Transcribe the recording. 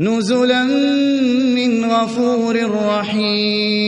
نزلا من غفور رحيم.